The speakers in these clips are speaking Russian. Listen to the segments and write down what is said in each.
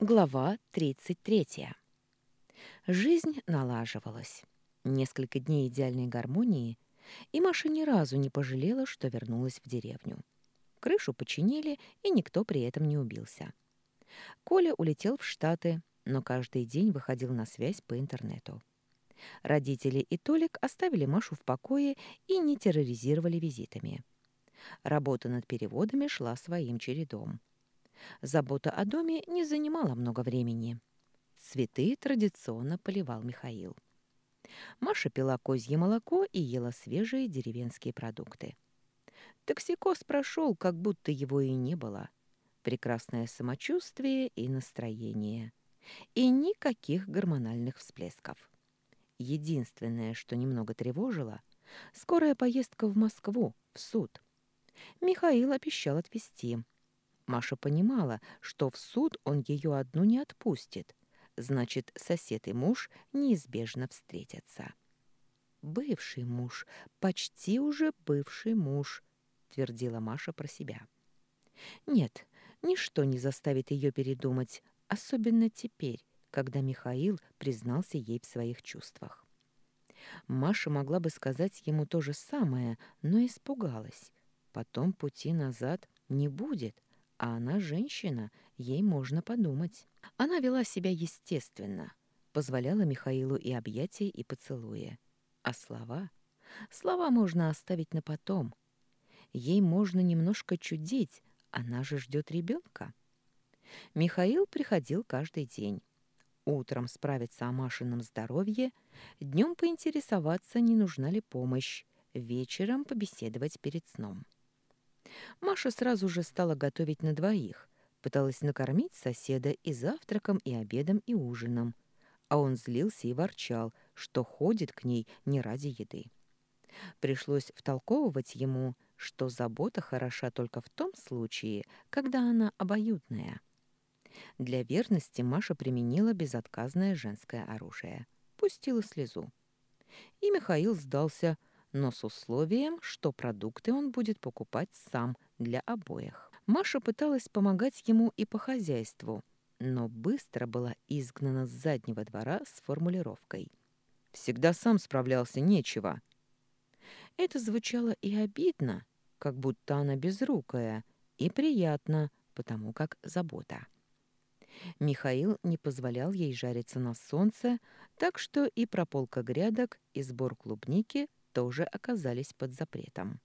Глава 33. Жизнь налаживалась. Несколько дней идеальной гармонии, и Маша ни разу не пожалела, что вернулась в деревню. Крышу починили, и никто при этом не убился. Коля улетел в Штаты, но каждый день выходил на связь по интернету. Родители и Толик оставили Машу в покое и не терроризировали визитами. Работа над переводами шла своим чередом. Забота о доме не занимала много времени. Цветы традиционно поливал Михаил. Маша пила козье молоко и ела свежие деревенские продукты. Токсикоз прошел, как будто его и не было. Прекрасное самочувствие и настроение. И никаких гормональных всплесков. Единственное, что немного тревожило, скорая поездка в Москву, в суд. Михаил обещал отвезти, Маша понимала, что в суд он ее одну не отпустит. Значит, сосед и муж неизбежно встретятся. «Бывший муж, почти уже бывший муж», — твердила Маша про себя. «Нет, ничто не заставит ее передумать, особенно теперь, когда Михаил признался ей в своих чувствах. Маша могла бы сказать ему то же самое, но испугалась. Потом пути назад не будет, а она женщина, ей можно подумать. Она вела себя естественно, позволяла Михаилу и объятия, и поцелуя. А слова? Слова можно оставить на потом. Ей можно немножко чудить, она же ждет ребенка. Михаил приходил каждый день. Утром справиться о Машином здоровье, днем поинтересоваться, не нужна ли помощь, вечером побеседовать перед сном. Маша сразу же стала готовить на двоих, пыталась накормить соседа и завтраком, и обедом, и ужином. А он злился и ворчал, что ходит к ней не ради еды. Пришлось втолковывать ему, что забота хороша только в том случае, когда она обоюдная. Для верности Маша применила безотказное женское оружие. Пустила слезу. И Михаил сдался, но с условием, что продукты он будет покупать сам для обоих. Маша пыталась помогать ему и по хозяйству, но быстро была изгнана с заднего двора с формулировкой. «Всегда сам справлялся, нечего». Это звучало и обидно, как будто она безрукая, и приятно, потому как забота. Михаил не позволял ей жариться на солнце, так что и прополка грядок, и сбор клубники тоже оказались под запретом.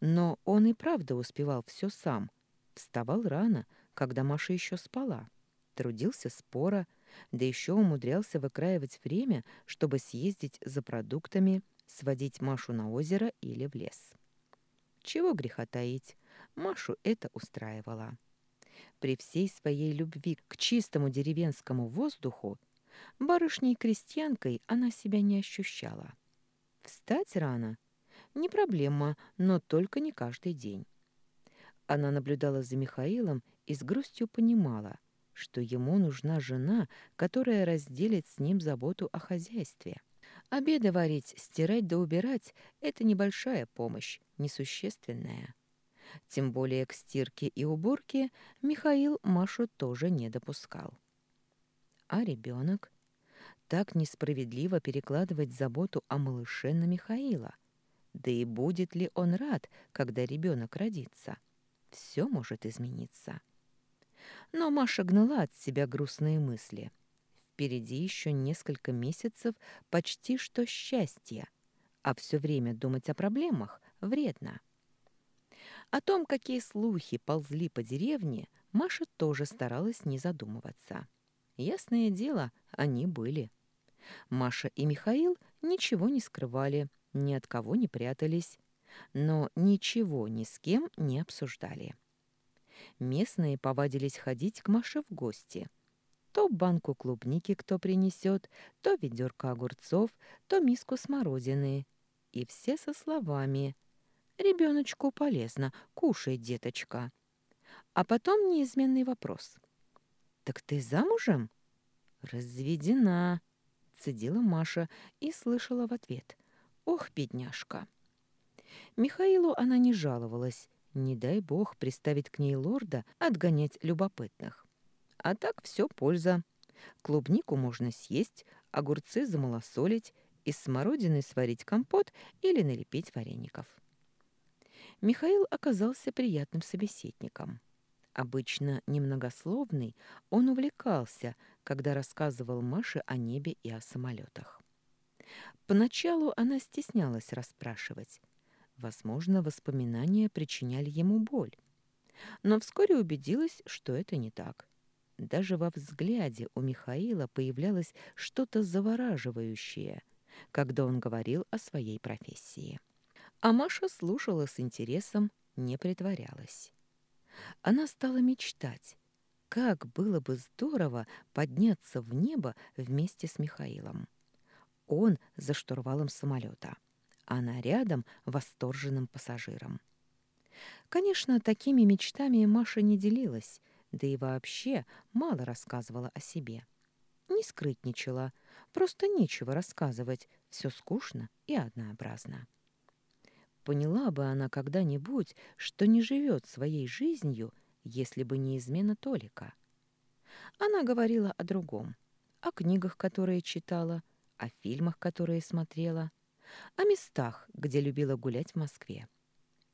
Но он и правда успевал все сам. Вставал рано, когда Маша еще спала. Трудился споро, да еще умудрялся выкраивать время, чтобы съездить за продуктами, сводить Машу на озеро или в лес. Чего греха таить, Машу это устраивало. При всей своей любви к чистому деревенскому воздуху барышней-крестьянкой она себя не ощущала. Встать рано? Не проблема, но только не каждый день. Она наблюдала за Михаилом и с грустью понимала, что ему нужна жена, которая разделит с ним заботу о хозяйстве. Обеды варить, стирать да убирать — это небольшая помощь, несущественная. Тем более к стирке и уборке Михаил Машу тоже не допускал. А ребенок? Так несправедливо перекладывать заботу о малыше на Михаила? Да и будет ли он рад, когда ребенок родится? Все может измениться. Но Маша гнала от себя грустные мысли. Впереди еще несколько месяцев почти что счастья, а все время думать о проблемах вредно. О том, какие слухи ползли по деревне, Маша тоже старалась не задумываться. Ясное дело, они были. Маша и Михаил ничего не скрывали, ни от кого не прятались, но ничего ни с кем не обсуждали. Местные повадились ходить к Маше в гости. То банку клубники кто принесет, то ведерко огурцов, то миску смородины. И все со словами «Ребеночку полезно, кушай, деточка». А потом неизменный вопрос. «Так ты замужем?» «Разведена», цедила Маша и слышала в ответ. «Ох, бедняжка!» Михаилу она не жаловалась. Не дай бог приставить к ней лорда, отгонять любопытных. А так все польза. Клубнику можно съесть, огурцы замалосолить, из смородины сварить компот или налепить вареников. Михаил оказался приятным собеседником. Обычно немногословный, он увлекался, когда рассказывал Маше о небе и о самолетах. Поначалу она стеснялась расспрашивать. Возможно, воспоминания причиняли ему боль. Но вскоре убедилась, что это не так. Даже во взгляде у Михаила появлялось что-то завораживающее, когда он говорил о своей профессии. А Маша слушала с интересом, не притворялась. Она стала мечтать, как было бы здорово подняться в небо вместе с Михаилом. Он за штурвалом самолета, она рядом восторженным пассажиром. Конечно, такими мечтами Маша не делилась, да и вообще мало рассказывала о себе. Не скрытничала, просто нечего рассказывать, все скучно и однообразно. Поняла бы она когда-нибудь, что не живет своей жизнью, если бы не измена Толика. Она говорила о другом, о книгах, которые читала, о фильмах, которые смотрела, о местах, где любила гулять в Москве.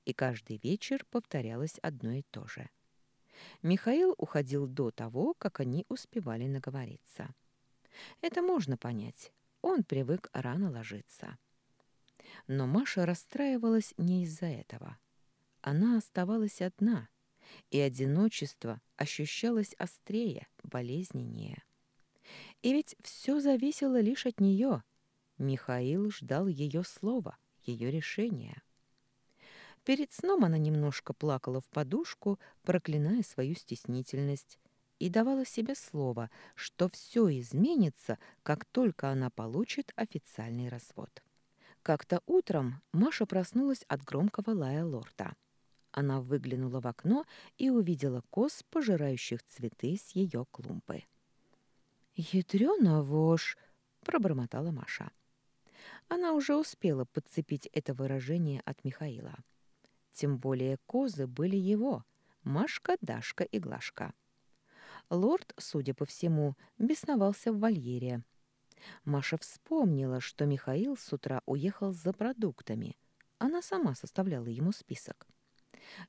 И каждый вечер повторялось одно и то же. Михаил уходил до того, как они успевали наговориться. Это можно понять. Он привык рано ложиться. Но Маша расстраивалась не из-за этого. Она оставалась одна, и одиночество ощущалось острее, болезненнее. И ведь все зависело лишь от нее. Михаил ждал ее слова, ее решения. Перед сном она немножко плакала в подушку, проклиная свою стеснительность, и давала себе слово, что все изменится, как только она получит официальный развод. Как-то утром Маша проснулась от громкого лая лорда. Она выглянула в окно и увидела коз, пожирающих цветы с ее клумбы. «Ядрёна вошь!» — пробормотала Маша. Она уже успела подцепить это выражение от Михаила. Тем более козы были его — Машка, Дашка и Глашка. Лорд, судя по всему, бесновался в вольере — Маша вспомнила, что Михаил с утра уехал за продуктами. Она сама составляла ему список.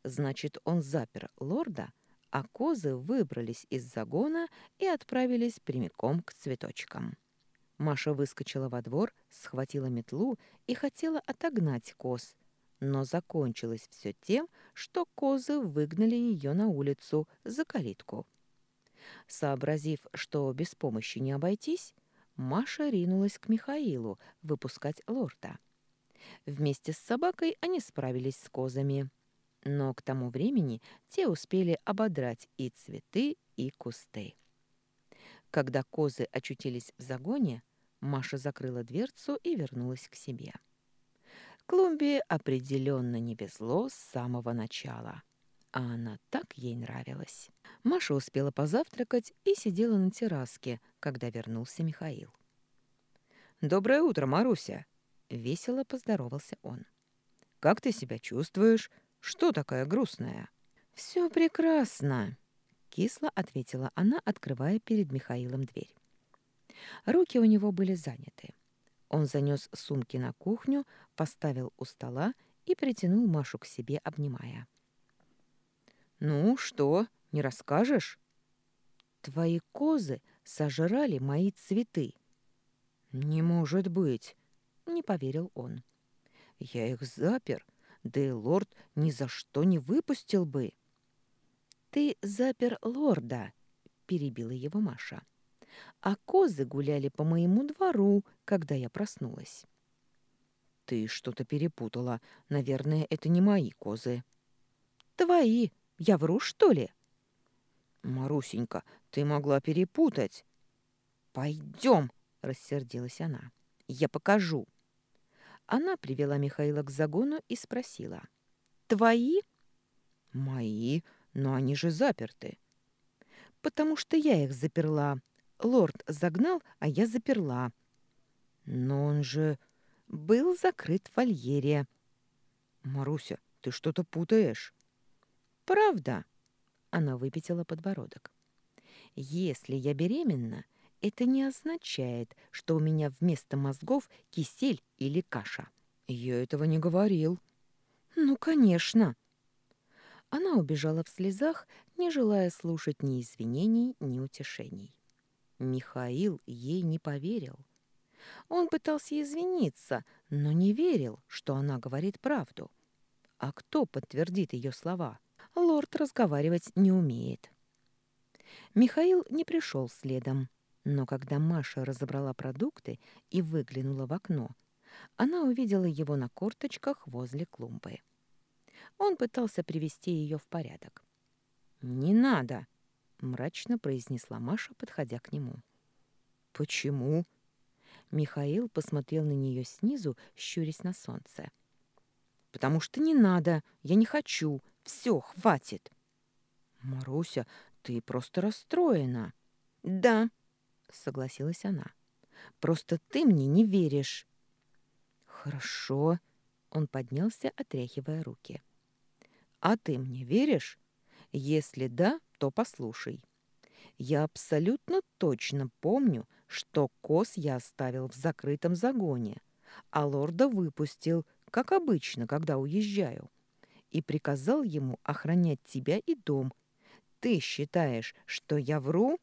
Значит, он запер лорда, а козы выбрались из загона и отправились прямиком к цветочкам. Маша выскочила во двор, схватила метлу и хотела отогнать коз, но закончилось все тем, что козы выгнали ее на улицу за калитку. Сообразив, что без помощи не обойтись, Маша ринулась к Михаилу выпускать лорда. Вместе с собакой они справились с козами. Но к тому времени те успели ободрать и цветы, и кусты. Когда козы очутились в загоне, Маша закрыла дверцу и вернулась к себе. Клумбе определенно не везло с самого начала, а она так ей нравилась. Маша успела позавтракать и сидела на терраске, когда вернулся Михаил. «Доброе утро, Маруся!» — весело поздоровался он. «Как ты себя чувствуешь? Что такая грустная?» «Все прекрасно!» — кисло ответила она, открывая перед Михаилом дверь. Руки у него были заняты. Он занес сумки на кухню, поставил у стола и притянул Машу к себе, обнимая. «Ну, что, не расскажешь?» «Твои козы сожрали мои цветы». «Не может быть!» — не поверил он. «Я их запер, да и лорд ни за что не выпустил бы». «Ты запер лорда», — перебила его Маша. «А козы гуляли по моему двору, когда я проснулась». «Ты что-то перепутала. Наверное, это не мои козы». «Твои. Я вру, что ли?» «Марусенька, ты могла перепутать». «Пойдем!» — рассердилась она. «Я покажу». Она привела Михаила к загону и спросила. «Твои?» «Мои, но они же заперты». «Потому что я их заперла. Лорд загнал, а я заперла». «Но он же был закрыт в вольере». «Маруся, ты что-то путаешь». «Правда?» Она выпятила подбородок. Если я беременна, это не означает, что у меня вместо мозгов кисель или каша. Я этого не говорил. Ну, конечно. Она убежала в слезах, не желая слушать ни извинений, ни утешений. Михаил ей не поверил. Он пытался извиниться, но не верил, что она говорит правду. А кто подтвердит ее слова? Лорд разговаривать не умеет. Михаил не пришел следом, но когда Маша разобрала продукты и выглянула в окно, она увидела его на корточках возле клумбы. Он пытался привести ее в порядок. «Не надо!» — мрачно произнесла Маша, подходя к нему. «Почему?» Михаил посмотрел на нее снизу, щурясь на солнце. «Потому что не надо, я не хочу, все, хватит!» «Маруся, ты просто расстроена!» «Да!» — согласилась она. «Просто ты мне не веришь!» «Хорошо!» — он поднялся, отряхивая руки. «А ты мне веришь? Если да, то послушай. Я абсолютно точно помню, что коз я оставил в закрытом загоне, а лорда выпустил, как обычно, когда уезжаю, и приказал ему охранять тебя и дом. Ты считаешь, что я вру?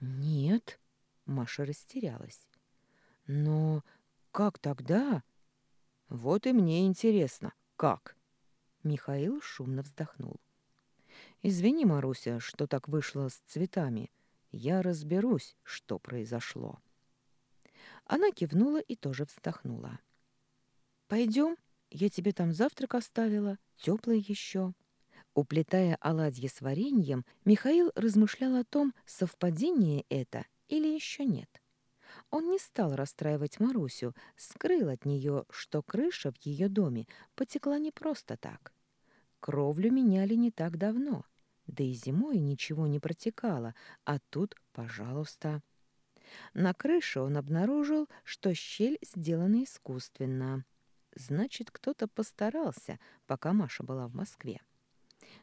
Нет, Маша растерялась. Но как тогда? Вот и мне интересно, как? Михаил шумно вздохнул. Извини, Маруся, что так вышло с цветами. Я разберусь, что произошло. Она кивнула и тоже вздохнула. Пойдем, я тебе там завтрак оставила, теплый еще. Уплетая оладьи с вареньем, Михаил размышлял о том, совпадение это или еще нет. Он не стал расстраивать Марусю, скрыл от нее, что крыша в ее доме потекла не просто так. Кровлю меняли не так давно, да и зимой ничего не протекало, а тут, пожалуйста. На крыше он обнаружил, что щель сделана искусственно. Значит, кто-то постарался, пока Маша была в Москве.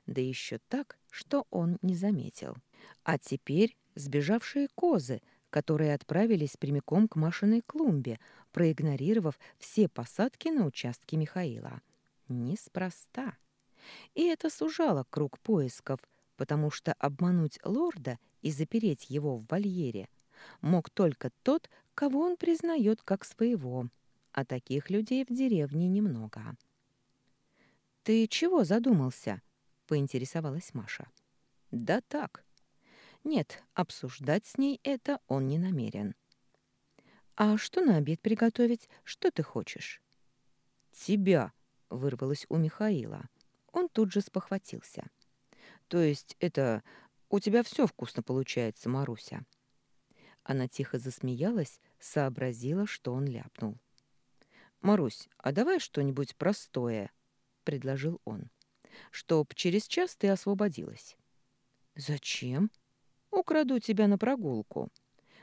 Да еще так, что он не заметил. А теперь сбежавшие козы, которые отправились прямиком к Машиной клумбе, проигнорировав все посадки на участке Михаила. Неспроста. И это сужало круг поисков, потому что обмануть лорда и запереть его в вольере мог только тот, кого он признает как своего, а таких людей в деревне немного. «Ты чего задумался?» — поинтересовалась Маша. «Да так». Нет, обсуждать с ней это он не намерен. «А что на обед приготовить? Что ты хочешь?» «Тебя!» — вырвалось у Михаила. Он тут же спохватился. То есть это у тебя все вкусно получается, Маруся. Она тихо засмеялась, сообразила, что он ляпнул. «Марусь, а давай что-нибудь простое», — предложил он, «чтоб через час ты освободилась». «Зачем?» «Украду тебя на прогулку.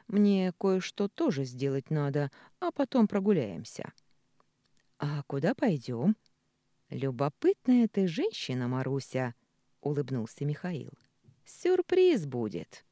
Мне кое-что тоже сделать надо, а потом прогуляемся». «А куда пойдем?» «Любопытная ты женщина, Маруся», улыбнулся Михаил. Сюрприз будет.